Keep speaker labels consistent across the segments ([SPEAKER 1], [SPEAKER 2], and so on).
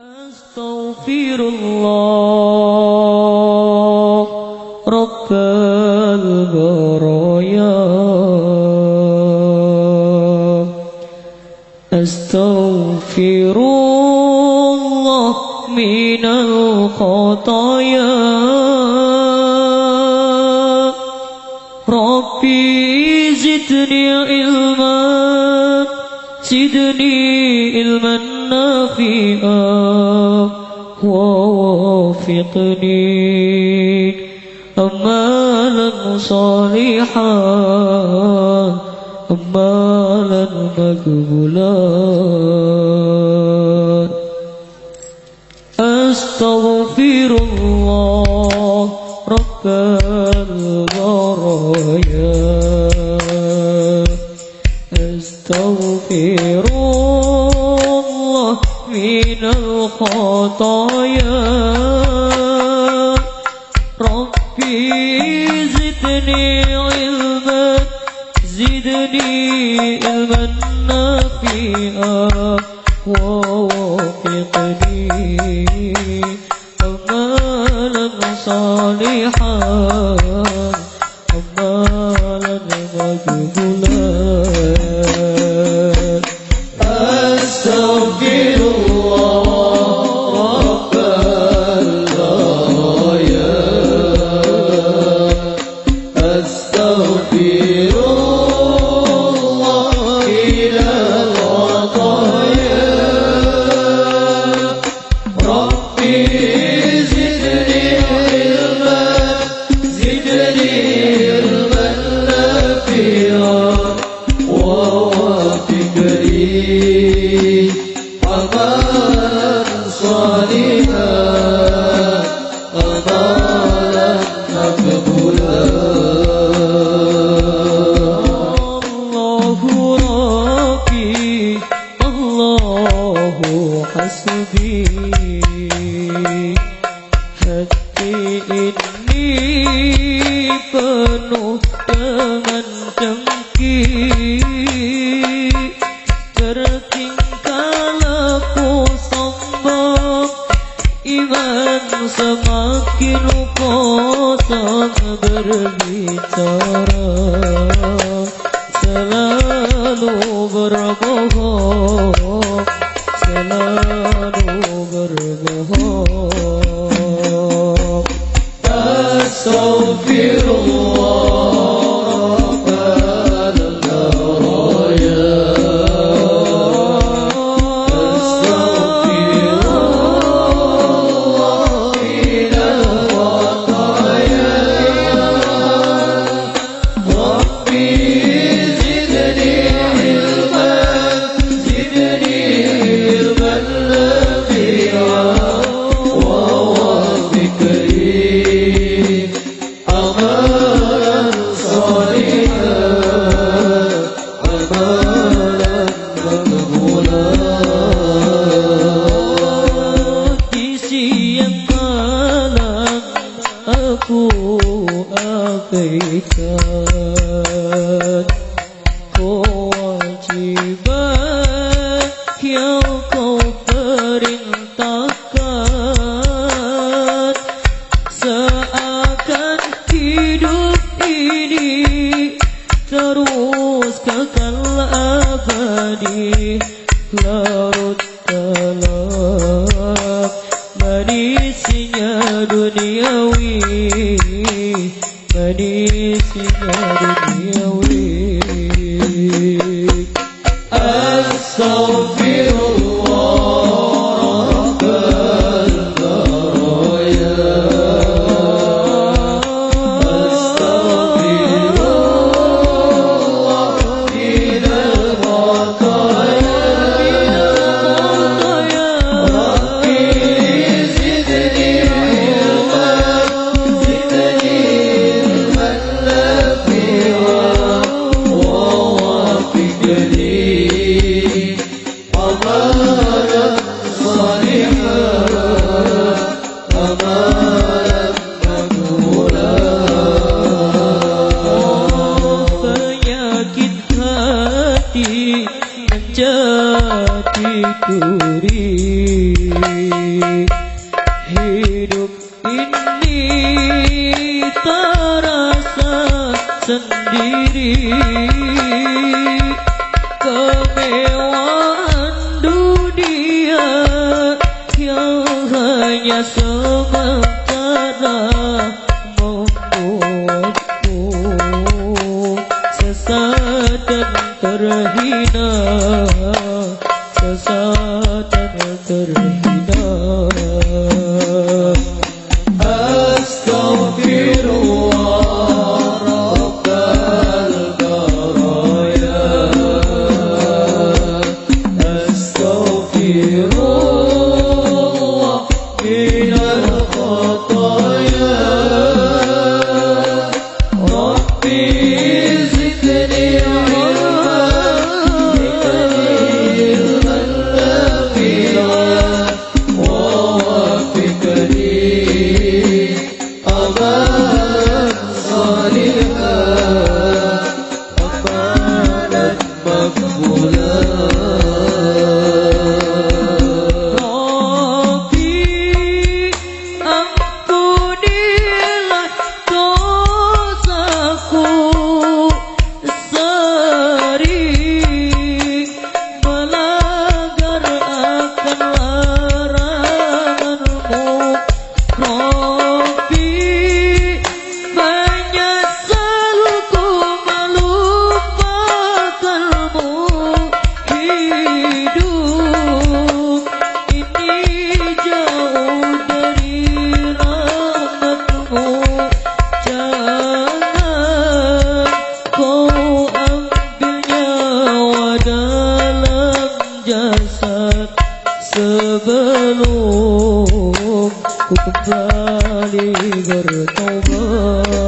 [SPEAKER 1] أستغفر الله. رب البرايا. أستغفر الله من الخطايا. ربي زدني علما. زدني علما. نافعا ووافقني أمالا صالحا أمالا مقبولا. أستغفر الله رب البرايا أستغفر الله. من الخطايا. ربي زدني علما زدني علما نافعا ووفقني أمالا صالحا. حسبي حتي إني penuh dengan cengki tertinggal aku sombong iman semakin kosong berbicara. Selalu berbohong Astaghfirullah بيك يا دنيا ويك أستغفر terasa sendiri kemewahan dunia yang hanya sementara membuatku sesat dan terhina. jasad sebelum ku kembali bertobat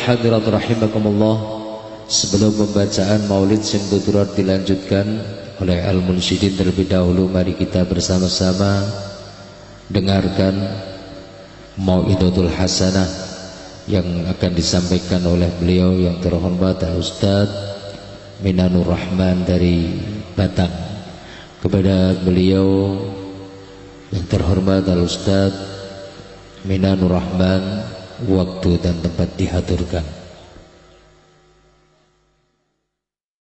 [SPEAKER 1] hadirat rahimakumullah Sebelum pembacaan maulid Simbudurat dilanjutkan oleh Al-Munsyidin terlebih dahulu Mari kita bersama-sama Dengarkan Mau'idatul Hasanah Yang akan disampaikan oleh beliau yang terhormat Al-Ustaz Minanur Rahman dari Batang. Kepada beliau yang terhormat Al-Ustaz Minanur Rahman waktu dan tempat dihaturkan